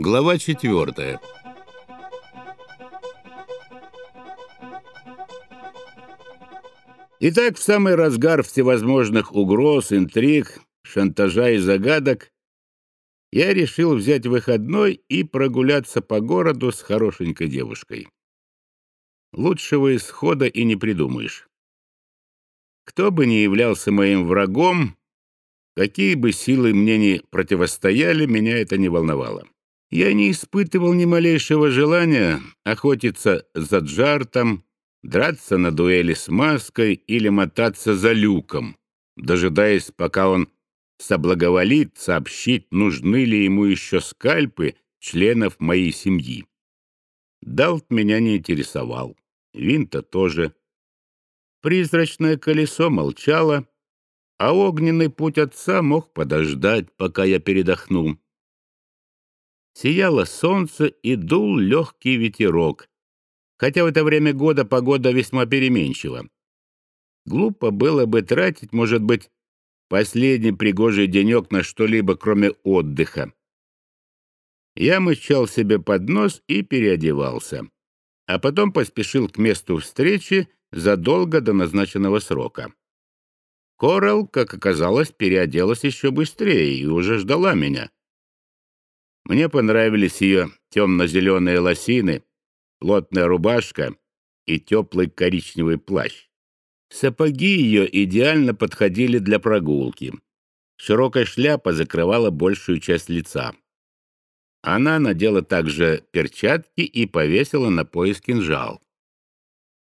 Глава четвертая. Итак, в самый разгар всевозможных угроз, интриг, шантажа и загадок я решил взять выходной и прогуляться по городу с хорошенькой девушкой. Лучшего исхода и не придумаешь. Кто бы ни являлся моим врагом, какие бы силы мне ни противостояли, меня это не волновало. Я не испытывал ни малейшего желания охотиться за Джартом, драться на дуэли с маской или мотаться за люком, дожидаясь, пока он соблаговолит сообщить, нужны ли ему еще скальпы членов моей семьи. Далт меня не интересовал, Винта тоже. Призрачное колесо молчало, а огненный путь отца мог подождать, пока я передохну. Сияло солнце и дул легкий ветерок, хотя в это время года погода весьма переменчива. Глупо было бы тратить, может быть, последний пригожий денек на что-либо, кроме отдыха. Я мычал себе под нос и переодевался, а потом поспешил к месту встречи задолго до назначенного срока. Коралл, как оказалось, переоделась еще быстрее и уже ждала меня. Мне понравились ее темно-зеленые лосины, плотная рубашка и теплый коричневый плащ. Сапоги ее идеально подходили для прогулки. Широкая шляпа закрывала большую часть лица. Она надела также перчатки и повесила на пояс кинжал.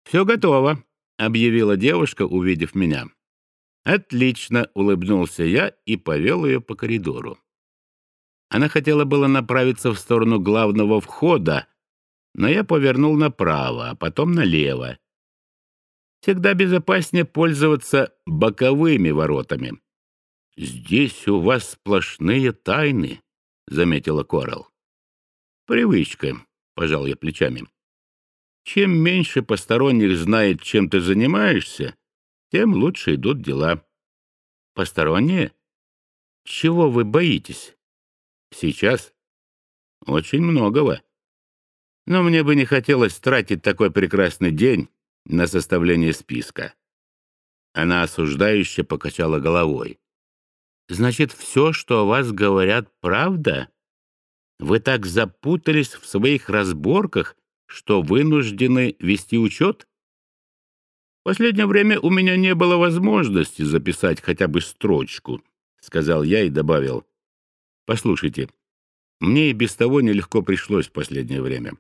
«Все готово», — объявила девушка, увидев меня. «Отлично», — улыбнулся я и повел ее по коридору. Она хотела было направиться в сторону главного входа, но я повернул направо, а потом налево всегда безопаснее пользоваться боковыми воротами. «Здесь у вас сплошные тайны», — заметила Корал. «Привычка», — пожал я плечами. «Чем меньше посторонних знает, чем ты занимаешься, тем лучше идут дела». «Посторонние? Чего вы боитесь?» «Сейчас?» «Очень многого. Но мне бы не хотелось тратить такой прекрасный день на составление списка. Она осуждающе покачала головой. «Значит, все, что о вас говорят, правда? Вы так запутались в своих разборках, что вынуждены вести учет? Последнее время у меня не было возможности записать хотя бы строчку», — сказал я и добавил. «Послушайте, мне и без того нелегко пришлось в последнее время.